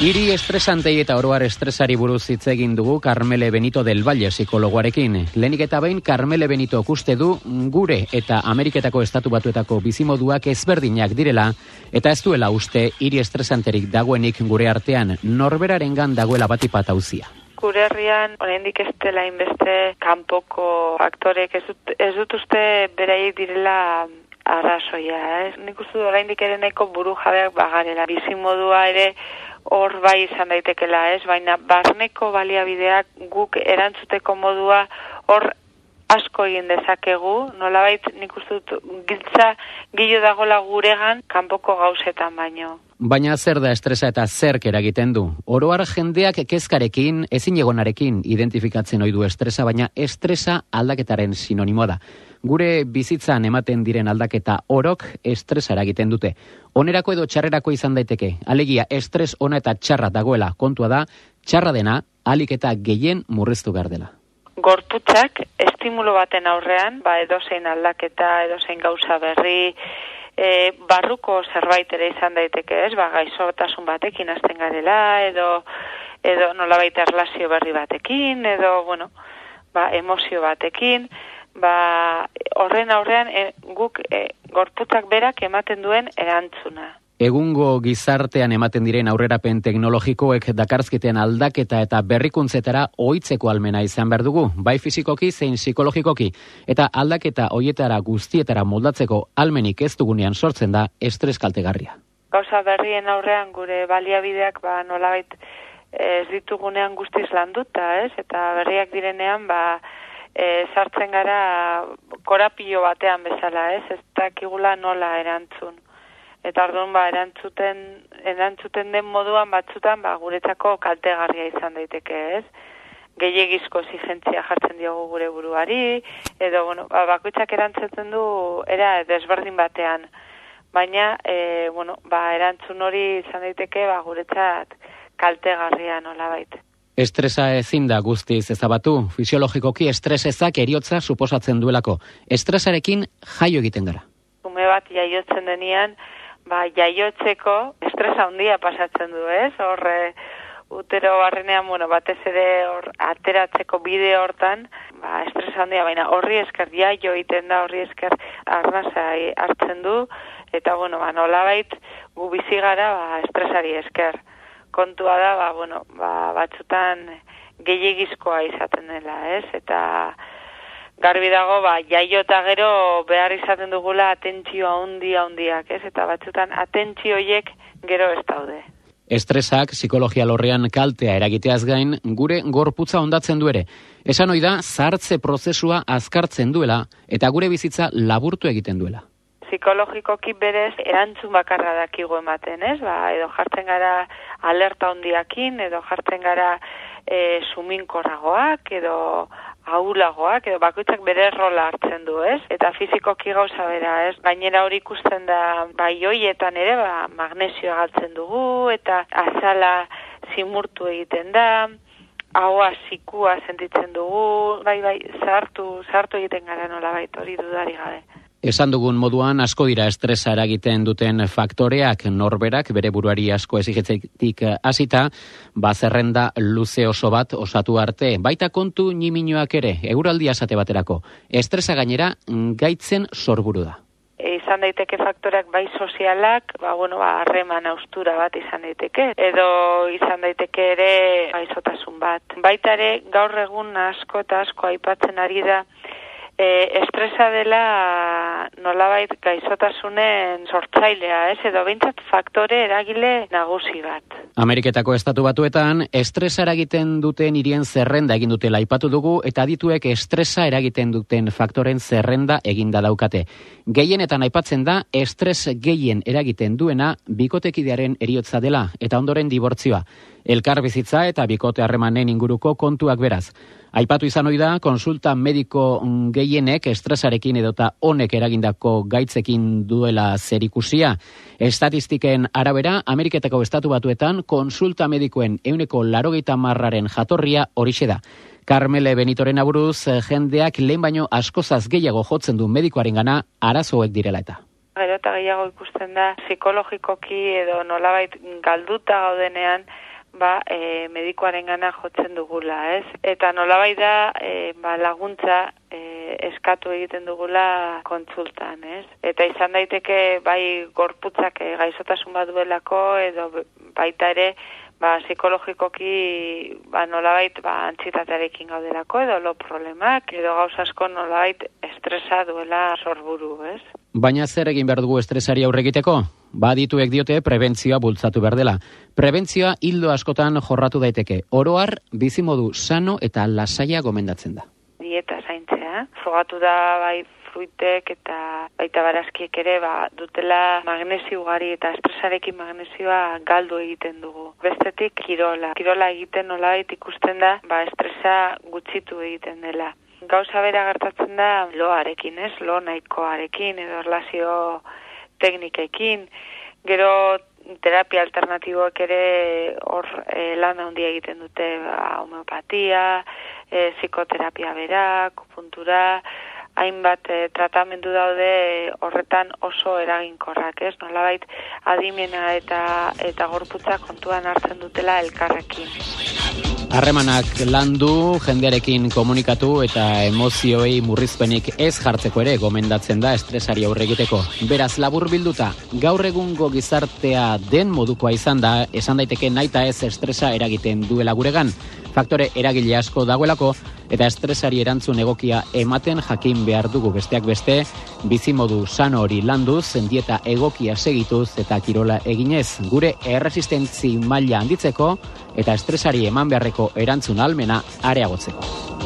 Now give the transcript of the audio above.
Iri estresantei eta oroar estresari buruz hitz egin dugu Carmele Benito del Valle psikologoarekin. Lenik eta behin Carmele Benito kuste du gure eta Ameriketako estatu batuetako bizimoduak ezberdinak direla eta ez duela uste hiri estresanterik dagoenik gure artean norberarengan dagoela batipat hauzia. Gure herrian, oraindik ez dela inbeste kanpoko aktorek ez dut, ez dut uste beraiek direla arrazoia, ez? Nik uste du oraindik ere nahiko buru jabeak bagarela. Bizimodua ere hor bai izan daitekela, ez? Baina barneko baliabideak guk erantzuteko modua hor asko egin dezakegu, nolabait nik uste dut giltza gilo dagola guregan kanpoko gauzetan baino. Baina zer da estresa eta zer eragiten du? Oroar jendeak kezkarekin, ezin egonarekin identifikatzen ohi du estresa, baina estresa aldaketaren sinonimoa da gure bizitzan ematen diren aldaketa orok estresa eragiten dute. Onerako edo txarrerako izan daiteke. Alegia, estres ona eta txarra dagoela kontua da, txarra dena, alik eta gehien murriztu behar dela. Gorputzak estimulo baten aurrean, ba edozein aldaketa, edozein gauza berri, e, barruko zerbait ere izan daiteke, ez? Ba gaizotasun batekin hasten garela edo edo nolabait erlazio berri batekin edo bueno, ba emozio batekin, ba, horren aurrean e, guk e, gorputzak berak ematen duen erantzuna. Egungo gizartean ematen diren aurrerapen teknologikoek dakarzkitean aldaketa eta berrikuntzetara ohitzeko almena izan behar dugu, bai fizikoki zein psikologikoki, eta aldaketa hoietara guztietara moldatzeko almenik ez dugunean sortzen da estres kaltegarria. Gauza berrien aurrean gure baliabideak ba, nolabait ez ditugunean guztiz landuta, ez? Eta berriak direnean, ba, e, sartzen gara korapio batean bezala, ez? Ez dakigula nola erantzun. Eta orduan ba erantzuten erantzuten den moduan batzutan ba guretzako kaltegarria izan daiteke, ez? Gehiegizko exigentzia jartzen diogu gure buruari edo bueno, ba, bakoitzak erantzuten du era desberdin batean. Baina e, bueno, ba, erantzun hori izan daiteke ba guretzat kaltegarria nolabait. Estresa ezin da guztiz ezabatu, fisiologikoki estres ezak eriotza suposatzen duelako. Estresarekin jaio egiten gara. Ume bat jaiotzen denian, ba, jaiotzeko estresa handia pasatzen du, ez? Horre, utero barrenean, bueno, batez ere hor, ateratzeko bide hortan, ba, estresa handia, baina horri esker jaio egiten da, horri esker arnasa hartzen du, eta, bueno, ba, nolabait, gu bizi gara, ba, estresari esker kontua da, ba, bueno, ba, batzutan gehiagizkoa izaten dela, ez? Eta garbi dago, ba, jaio eta gero behar izaten dugula atentzioa handi handiak, ez? Eta batzutan atentzioiek gero ez daude. Estresak psikologia lorrean kaltea eragiteaz gain, gure gorputza ondatzen du ere. Esan ohi da, zartze prozesua azkartzen duela eta gure bizitza laburtu egiten duela psikologikoki berez erantzun bakarra dakigu ematen, ez? Ba, edo jartzen gara alerta hondiakin, edo jartzen gara e, suminkorragoak, edo aulagoak, edo bakoitzak bere rola hartzen du, ez? Eta fizikoki gauza bera, ez? Gainera hori ikusten da, bai hoietan ere, ba, magnesioa galtzen dugu, eta azala zimurtu egiten da, haua zikua sentitzen dugu, bai, bai, zartu, zartu egiten gara nola baita hori dudari gabe. Esan dugun moduan asko dira estresa eragiten duten faktoreak. Norberak bere buruari asko ezigetzetik hasita bazerrenda luze oso bat osatu arte. Baita kontu niminoak ere euraldia esate baterako. Estresa gainera gaitzen sorburu da. Izan daiteke faktoreak bai sozialak, ba, bueno, ba, harreman austura bat izan daiteke, edo izan daiteke ere gaizotasun bat. Baita ere, gaur egun asko eta asko aipatzen ari da, e, estresa dela nolabait gaizotasunen sortzailea, ez? Edo bintzat faktore eragile nagusi bat. Ameriketako estatu batuetan, estresa eragiten duten irien zerrenda egin dutela aipatu dugu, eta dituek estresa eragiten duten faktoren zerrenda eginda daukate. Gehienetan aipatzen da, estres gehien eragiten duena bikotekidearen eriotza dela, eta ondoren dibortzioa. Elkar bizitza eta bikote harremanen inguruko kontuak beraz. Aipatu izan ohi da konsulta mediko gehienek estresarekin edota honek eragindako gaitzekin duela zerikusia. Estatistiken arabera, Ameriketako estatu batuetan konsulta medikoen euneko larogeita marraren jatorria horixe da. Carmele Benitoren aburuz, jendeak lehen baino askozaz gehiago jotzen du medikoaren gana arazoek direla eta. Gero eta gehiago ikusten da, psikologikoki edo nolabait galduta gaudenean, ba, e, medikoaren gana jotzen dugula, ez? Eta nolabait da, e, ba, laguntza e, eskatu egiten dugula kontsultan, ez? Eta izan daiteke, bai, gorputzak e, gaizotasun baduelako, edo baita ere, ba, psikologikoki ba, nolabait ba, antzitatearekin gaudelako edo lo problemak edo gauz asko nolabait estresa duela sorburu, ez? Baina zer egin behar dugu estresari aurregiteko? Badituek diote prebentzioa bultzatu behar dela. Prebentzioa hildo askotan jorratu daiteke. Oroar, bizimodu sano eta lasaia gomendatzen da. Dieta zaintzea. Frogatu da bai fruitek eta baita barazkiek ere ba, dutela magnesio ugari eta estresarekin magnesioa galdu egiten dugu. Bestetik kirola. Kirola egiten nolabait ikusten da ba, estresa gutxitu egiten dela. Gauza bera gertatzen da loarekin, ez? Lo nahikoarekin edo erlazio teknikekin. Gero terapia alternatiboak ere hor e, lan handia egiten dute ba, homeopatia, e, psikoterapia berak, puntura, hainbat e, tratamendu daude horretan oso eraginkorrak, ez? Nolabait adimena eta eta gorputza kontuan hartzen dutela elkarrekin. Harremanak landu, jendearekin komunikatu eta emozioei murrizpenik ez jartzeko ere gomendatzen da estresari aurre egiteko. Beraz labur bilduta, gaur egungo gizartea den modukoa izan da, esan daiteke naita ez estresa eragiten duela guregan faktore eragile asko dagoelako eta estresari erantzun egokia ematen jakin behar dugu besteak beste bizimodu sano hori landuz zendieta egokia segituz eta kirola eginez gure erresistentzi maila handitzeko eta estresari eman beharreko erantzun almena areagotzeko.